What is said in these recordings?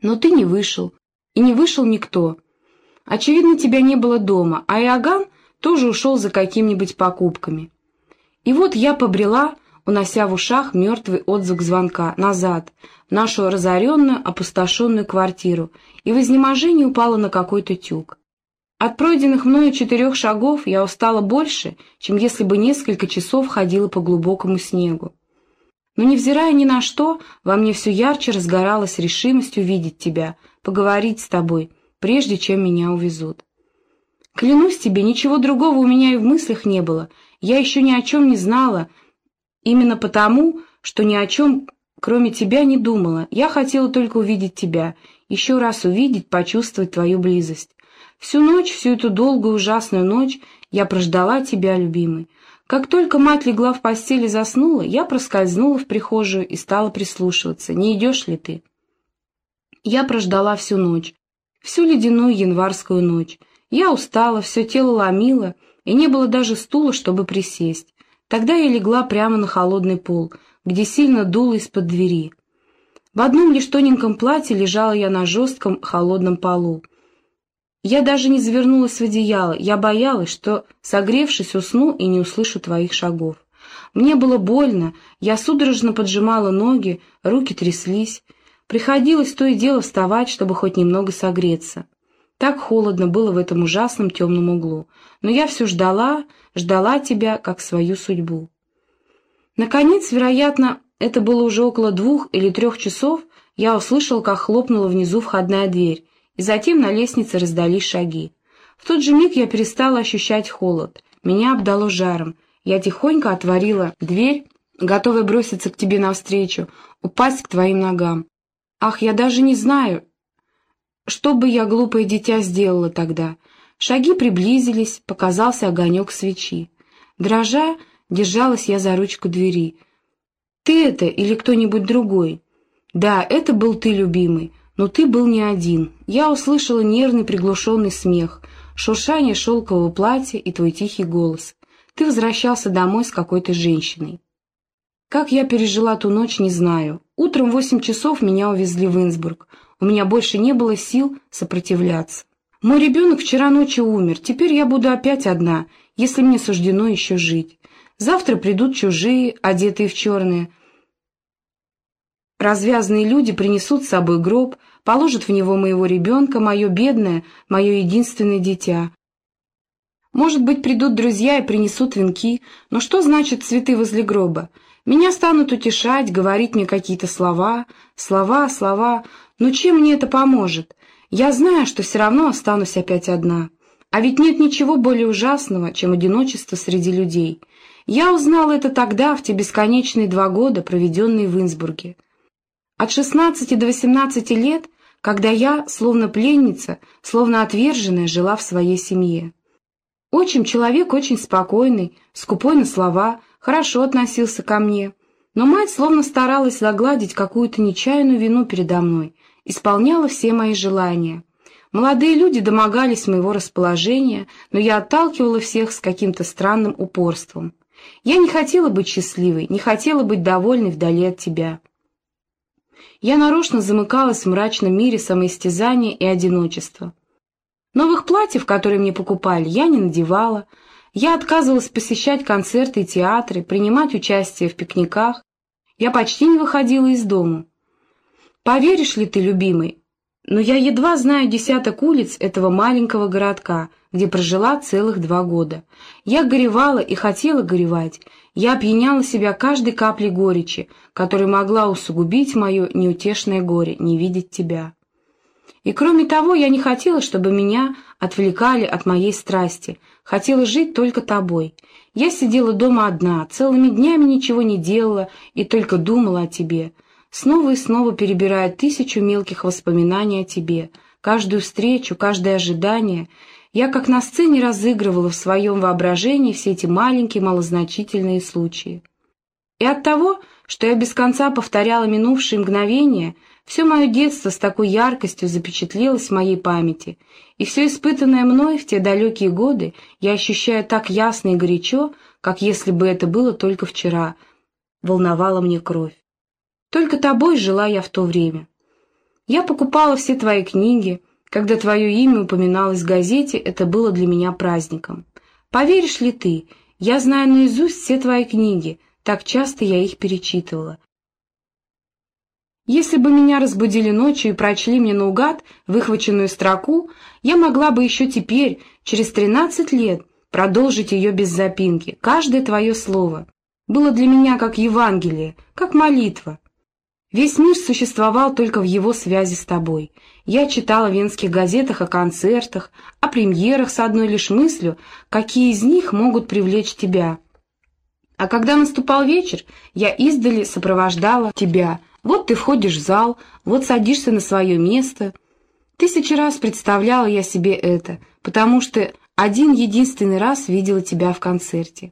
Но ты не вышел, и не вышел никто. Очевидно, тебя не было дома, а Иоганн тоже ушел за какими-нибудь покупками. И вот я побрела, унося в ушах мертвый отзвук звонка, назад, в нашу разоренную, опустошенную квартиру, и в изнеможении упала на какой-то тюк. От пройденных мною четырех шагов я устала больше, чем если бы несколько часов ходила по глубокому снегу. Но, невзирая ни на что, во мне все ярче разгоралась решимость увидеть тебя, поговорить с тобой, прежде чем меня увезут. Клянусь тебе, ничего другого у меня и в мыслях не было, я еще ни о чем не знала, именно потому, что ни о чем, кроме тебя, не думала. Я хотела только увидеть тебя, еще раз увидеть, почувствовать твою близость. Всю ночь, всю эту долгую ужасную ночь я прождала тебя, любимый. Как только мать легла в постели и заснула, я проскользнула в прихожую и стала прислушиваться, не идешь ли ты. Я прождала всю ночь, всю ледяную январскую ночь. Я устала, все тело ломило, и не было даже стула, чтобы присесть. Тогда я легла прямо на холодный пол, где сильно дуло из-под двери. В одном лишь тоненьком платье лежала я на жестком холодном полу. Я даже не завернулась в одеяло, я боялась, что, согревшись, усну и не услышу твоих шагов. Мне было больно, я судорожно поджимала ноги, руки тряслись. Приходилось то и дело вставать, чтобы хоть немного согреться. Так холодно было в этом ужасном темном углу. Но я все ждала, ждала тебя, как свою судьбу. Наконец, вероятно, это было уже около двух или трех часов, я услышал, как хлопнула внизу входная дверь, затем на лестнице раздались шаги. В тот же миг я перестала ощущать холод. Меня обдало жаром. Я тихонько отворила дверь, готовая броситься к тебе навстречу, упасть к твоим ногам. Ах, я даже не знаю, что бы я, глупое дитя, сделала тогда. Шаги приблизились, показался огонек свечи. Дрожа, держалась я за ручку двери. «Ты это или кто-нибудь другой?» «Да, это был ты, любимый. Но ты был не один. Я услышала нервный приглушенный смех, шуршание шелкового платья и твой тихий голос. Ты возвращался домой с какой-то женщиной. Как я пережила ту ночь, не знаю. Утром в восемь часов меня увезли в Инсбург. У меня больше не было сил сопротивляться. Мой ребенок вчера ночью умер, теперь я буду опять одна, если мне суждено еще жить. Завтра придут чужие, одетые в черное, Развязанные люди принесут с собой гроб, положат в него моего ребенка, мое бедное, мое единственное дитя. Может быть, придут друзья и принесут венки, но что значит цветы возле гроба? Меня станут утешать, говорить мне какие-то слова, слова, слова, но чем мне это поможет? Я знаю, что все равно останусь опять одна. А ведь нет ничего более ужасного, чем одиночество среди людей. Я узнала это тогда, в те бесконечные два года, проведенные в Инсбурге. От 16 до 18 лет, когда я, словно пленница, словно отверженная, жила в своей семье. Отчим человек очень спокойный, скупой на слова, хорошо относился ко мне, но мать словно старалась загладить какую-то нечаянную вину передо мной, исполняла все мои желания. Молодые люди домогались моего расположения, но я отталкивала всех с каким-то странным упорством. Я не хотела быть счастливой, не хотела быть довольной вдали от тебя. Я нарочно замыкалась в мрачном мире самоистязания и одиночества. Новых платьев, которые мне покупали, я не надевала. Я отказывалась посещать концерты и театры, принимать участие в пикниках. Я почти не выходила из дома. Поверишь ли ты, любимый, но я едва знаю десяток улиц этого маленького городка, где прожила целых два года. Я горевала и хотела горевать, я опьяняла себя каждой каплей горечи, которая могла усугубить мое неутешное горе, не видеть тебя. И кроме того, я не хотела, чтобы меня отвлекали от моей страсти, хотела жить только тобой. Я сидела дома одна, целыми днями ничего не делала и только думала о тебе, снова и снова перебирая тысячу мелких воспоминаний о тебе, каждую встречу, каждое ожидание — я как на сцене разыгрывала в своем воображении все эти маленькие малозначительные случаи. И от того, что я без конца повторяла минувшие мгновения, все мое детство с такой яркостью запечатлелось в моей памяти, и все испытанное мной в те далекие годы я ощущаю так ясно и горячо, как если бы это было только вчера, волновала мне кровь. Только тобой жила я в то время. Я покупала все твои книги. Когда твое имя упоминалось в газете, это было для меня праздником. Поверишь ли ты, я знаю наизусть все твои книги, так часто я их перечитывала. Если бы меня разбудили ночью и прочли мне наугад выхваченную строку, я могла бы еще теперь, через тринадцать лет, продолжить ее без запинки. Каждое твое слово было для меня как Евангелие, как молитва. Весь мир существовал только в его связи с тобой. Я читала в венских газетах о концертах, о премьерах с одной лишь мыслью, какие из них могут привлечь тебя. А когда наступал вечер, я издали сопровождала тебя. Вот ты входишь в зал, вот садишься на свое место. Тысячи раз представляла я себе это, потому что один единственный раз видела тебя в концерте.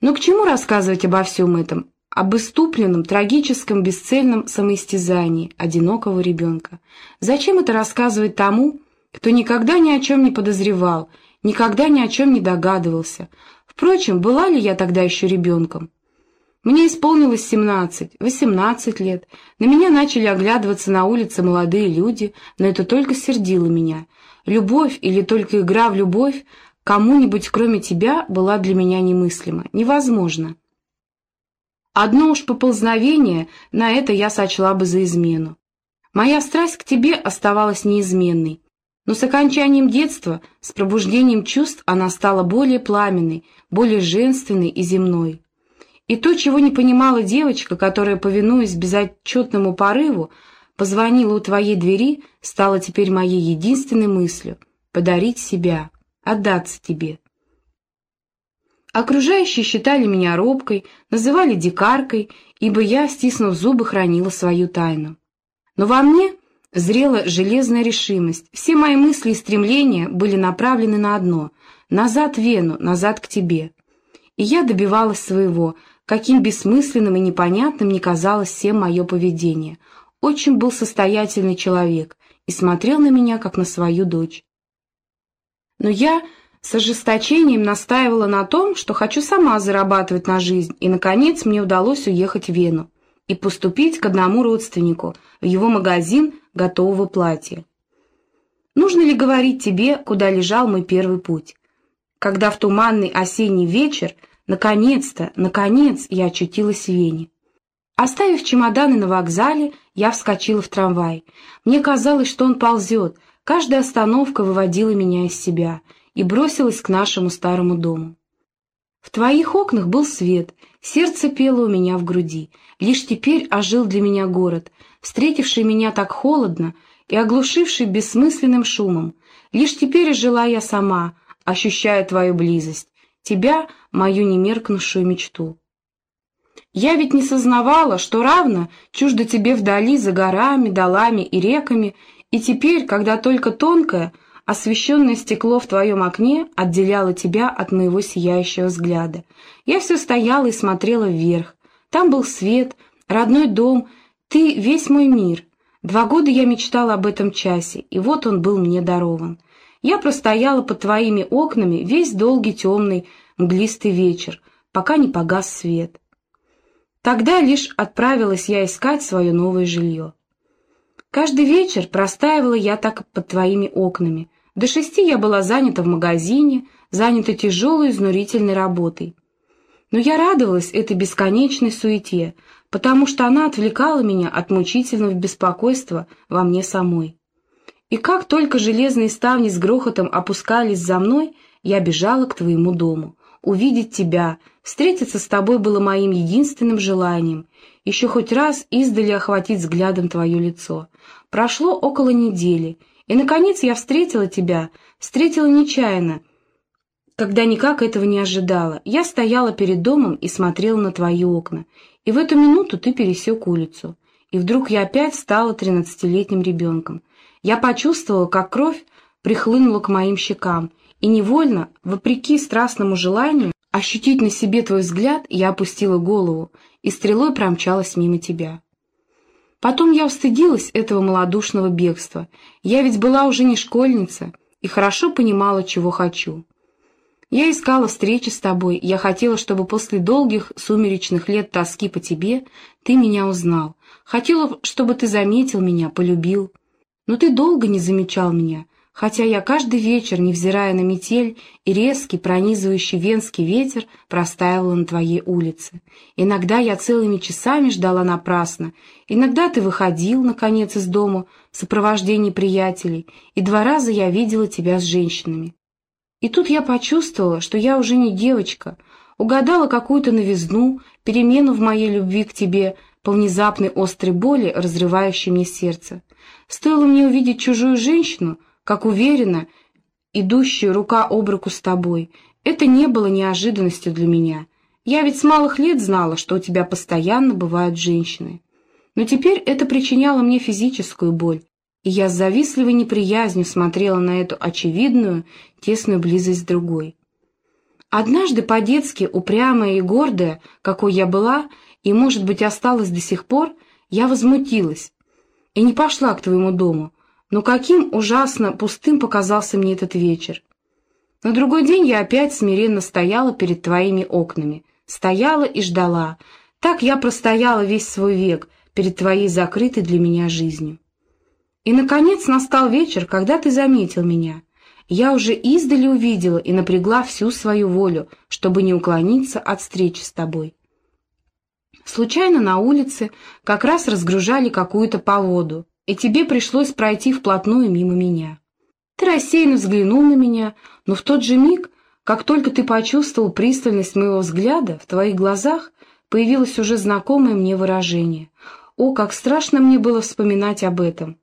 Но к чему рассказывать обо всем этом? Об иступленном, трагическом, бесцельном самоистязании одинокого ребенка. Зачем это рассказывать тому, кто никогда ни о чем не подозревал, никогда ни о чем не догадывался? Впрочем, была ли я тогда еще ребенком? Мне исполнилось семнадцать, восемнадцать лет. На меня начали оглядываться на улице молодые люди, но это только сердило меня. Любовь или только игра в любовь кому-нибудь, кроме тебя, была для меня немыслима, невозможно. Одно уж поползновение на это я сочла бы за измену. Моя страсть к тебе оставалась неизменной, но с окончанием детства, с пробуждением чувств она стала более пламенной, более женственной и земной. И то, чего не понимала девочка, которая, повинуясь безотчетному порыву, позвонила у твоей двери, стало теперь моей единственной мыслью — подарить себя, отдаться тебе. Окружающие считали меня робкой, называли дикаркой, ибо я, стиснув зубы, хранила свою тайну. Но во мне зрела железная решимость. Все мои мысли и стремления были направлены на одно — назад Вену, назад к тебе. И я добивалась своего, каким бессмысленным и непонятным не казалось всем мое поведение. Очень был состоятельный человек и смотрел на меня, как на свою дочь. Но я с ожесточением настаивала на том, что хочу сама зарабатывать на жизнь, и, наконец, мне удалось уехать в Вену и поступить к одному родственнику в его магазин готового платья. Нужно ли говорить тебе, куда лежал мой первый путь? Когда в туманный осенний вечер, наконец-то, наконец, я очутилась в Вене. Оставив чемоданы на вокзале, я вскочила в трамвай. Мне казалось, что он ползет, каждая остановка выводила меня из себя — и бросилась к нашему старому дому. В твоих окнах был свет, сердце пело у меня в груди. Лишь теперь ожил для меня город, встретивший меня так холодно и оглушивший бессмысленным шумом. Лишь теперь жила я сама, ощущая твою близость, тебя, мою немеркнувшую мечту. Я ведь не сознавала, что равно чуждо тебе вдали за горами, долами и реками, и теперь, когда только тонкая, Освещенное стекло в твоем окне отделяло тебя от моего сияющего взгляда. Я все стояла и смотрела вверх. Там был свет, родной дом, ты — весь мой мир. Два года я мечтала об этом часе, и вот он был мне дарован. Я простояла под твоими окнами весь долгий темный мглистый вечер, пока не погас свет. Тогда лишь отправилась я искать свое новое жилье. Каждый вечер простаивала я так под твоими окнами. До шести я была занята в магазине, занята тяжелой изнурительной работой. Но я радовалась этой бесконечной суете, потому что она отвлекала меня от мучительного беспокойства во мне самой. И как только железные ставни с грохотом опускались за мной, я бежала к твоему дому. Увидеть тебя, встретиться с тобой было моим единственным желанием, еще хоть раз издали охватить взглядом твое лицо. Прошло около недели, и, наконец, я встретила тебя, встретила нечаянно, когда никак этого не ожидала. Я стояла перед домом и смотрела на твои окна, и в эту минуту ты пересек улицу. И вдруг я опять стала тринадцатилетним ребенком. Я почувствовала, как кровь прихлынула к моим щекам, и невольно, вопреки страстному желанию, ощутить на себе твой взгляд, я опустила голову и стрелой промчалась мимо тебя. Потом я устыдилась этого малодушного бегства. Я ведь была уже не школьница и хорошо понимала, чего хочу. Я искала встречи с тобой, я хотела, чтобы после долгих сумеречных лет тоски по тебе ты меня узнал. Хотела, чтобы ты заметил меня, полюбил. Но ты долго не замечал меня, хотя я каждый вечер, невзирая на метель и резкий, пронизывающий венский ветер, простаивала на твоей улице. Иногда я целыми часами ждала напрасно, иногда ты выходил, наконец, из дома в сопровождении приятелей, и два раза я видела тебя с женщинами. И тут я почувствовала, что я уже не девочка, угадала какую-то новизну, перемену в моей любви к тебе, по внезапной острой боли, разрывающей мне сердце. Стоило мне увидеть чужую женщину — как уверенно, идущую рука об руку с тобой. Это не было неожиданностью для меня. Я ведь с малых лет знала, что у тебя постоянно бывают женщины. Но теперь это причиняло мне физическую боль, и я с завистливой неприязнью смотрела на эту очевидную, тесную близость с другой. Однажды по-детски, упрямая и гордая, какой я была, и, может быть, осталась до сих пор, я возмутилась и не пошла к твоему дому, но каким ужасно пустым показался мне этот вечер. На другой день я опять смиренно стояла перед твоими окнами, стояла и ждала. Так я простояла весь свой век перед твоей закрытой для меня жизнью. И, наконец, настал вечер, когда ты заметил меня. Я уже издали увидела и напрягла всю свою волю, чтобы не уклониться от встречи с тобой. Случайно на улице как раз разгружали какую-то поводу, и тебе пришлось пройти вплотную мимо меня. Ты рассеянно взглянул на меня, но в тот же миг, как только ты почувствовал пристальность моего взгляда, в твоих глазах появилось уже знакомое мне выражение. О, как страшно мне было вспоминать об этом!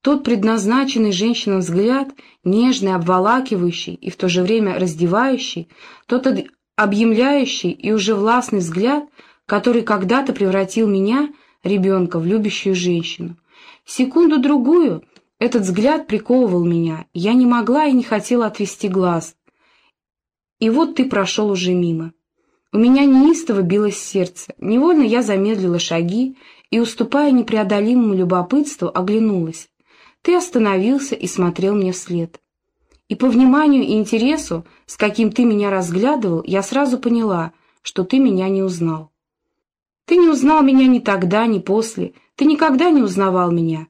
Тот предназначенный женщинам взгляд, нежный, обволакивающий и в то же время раздевающий, тот объемляющий и уже властный взгляд, который когда-то превратил меня, ребенка, в любящую женщину. Секунду-другую этот взгляд приковывал меня, я не могла и не хотела отвести глаз. И вот ты прошел уже мимо. У меня неистово билось сердце, невольно я замедлила шаги и, уступая непреодолимому любопытству, оглянулась. Ты остановился и смотрел мне вслед. И по вниманию и интересу, с каким ты меня разглядывал, я сразу поняла, что ты меня не узнал. Ты не узнал меня ни тогда, ни после, ты никогда не узнавал меня.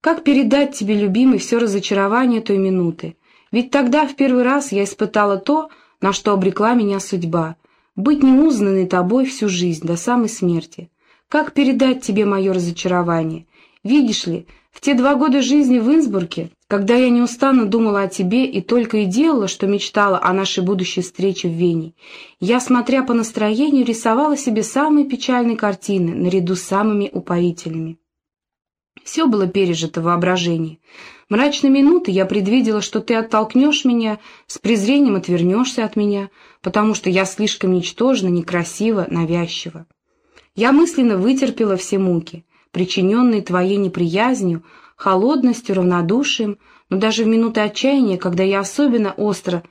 Как передать тебе, любимый, все разочарование той минуты? Ведь тогда в первый раз я испытала то, на что обрекла меня судьба — быть неузнанной тобой всю жизнь, до самой смерти. Как передать тебе мое разочарование? Видишь ли, в те два года жизни в Инсбурге, когда я неустанно думала о тебе и только и делала, что мечтала о нашей будущей встрече в Вене, я, смотря по настроению, рисовала себе самые печальные картины наряду с самыми упоительными. Все было пережито в воображении. Мрачной минуты я предвидела, что ты оттолкнешь меня, с презрением отвернешься от меня, потому что я слишком ничтожна, некрасива, навязчива. Я мысленно вытерпела все муки — причиненные твоей неприязнью, холодностью, равнодушием, но даже в минуты отчаяния, когда я особенно остро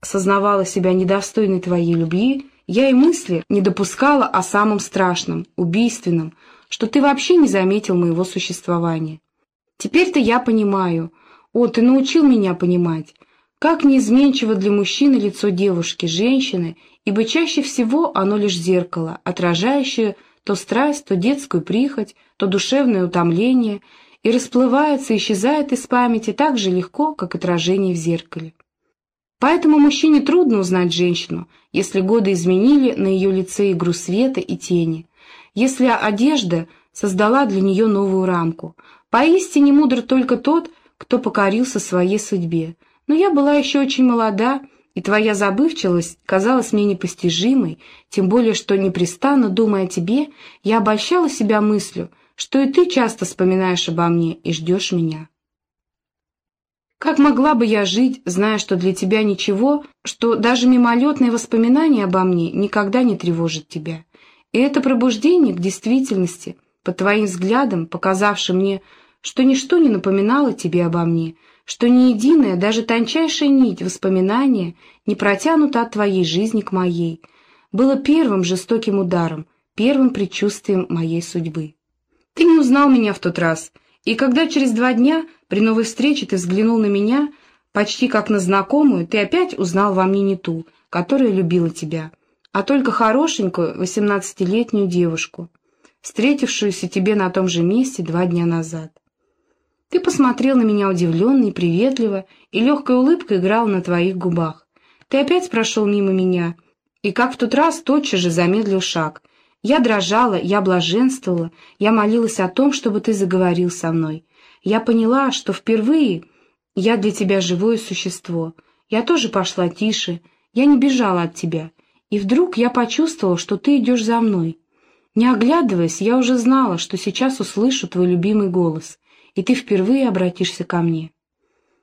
сознавала себя недостойной твоей любви, я и мысли не допускала о самом страшном, убийственном, что ты вообще не заметил моего существования. Теперь-то я понимаю, о, ты научил меня понимать, как неизменчиво для мужчины лицо девушки, женщины, ибо чаще всего оно лишь зеркало, отражающее то страсть, то детскую прихоть, то душевное утомление, и расплывается, исчезает из памяти так же легко, как отражение в зеркале. Поэтому мужчине трудно узнать женщину, если годы изменили на ее лице игру света и тени, если одежда создала для нее новую рамку. Поистине мудр только тот, кто покорился своей судьбе. Но я была еще очень молода, и твоя забывчивость казалась мне непостижимой, тем более что, непрестанно думая о тебе, я обольщала себя мыслью, что и ты часто вспоминаешь обо мне и ждешь меня. Как могла бы я жить, зная, что для тебя ничего, что даже мимолетные воспоминания обо мне никогда не тревожат тебя? И это пробуждение к действительности, по твоим взглядам, показавшим мне, что ничто не напоминало тебе обо мне, что ни единая, даже тончайшая нить воспоминания не протянута от твоей жизни к моей, было первым жестоким ударом, первым предчувствием моей судьбы. Ты не узнал меня в тот раз, и когда через два дня при новой встрече ты взглянул на меня, почти как на знакомую, ты опять узнал во мне не ту, которая любила тебя, а только хорошенькую восемнадцатилетнюю девушку. встретившуюся тебе на том же месте два дня назад. Ты посмотрел на меня удивленно и приветливо, и легкая улыбка играла на твоих губах. Ты опять прошел мимо меня, и, как в тот раз, тотчас же замедлил шаг. Я дрожала, я блаженствовала, я молилась о том, чтобы ты заговорил со мной. Я поняла, что впервые я для тебя живое существо. Я тоже пошла тише, я не бежала от тебя. И вдруг я почувствовала, что ты идешь за мной. Не оглядываясь, я уже знала, что сейчас услышу твой любимый голос, и ты впервые обратишься ко мне.